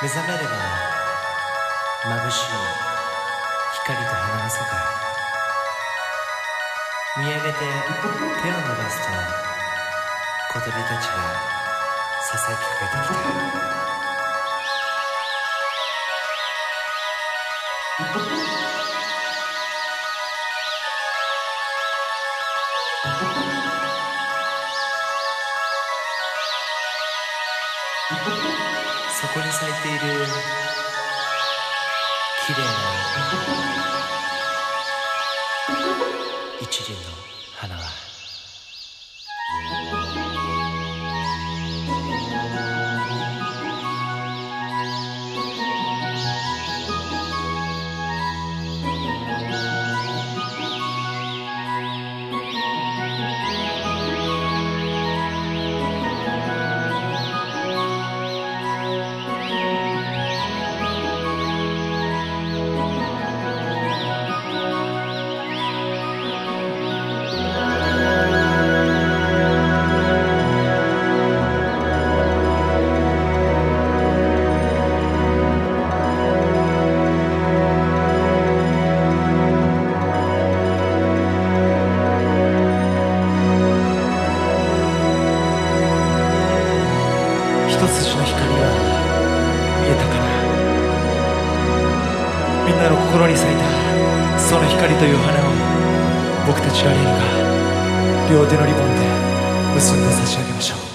目覚めれば眩しい光と花の世界見上げて手を伸ばすと小鳥たちがささやきかけてきたそこに咲いている綺麗な一輪の花。は筋の光が見えたかなみんなの心に咲いたその光という花を僕たちラリーが両手のリボンで結んで差し上げましょう。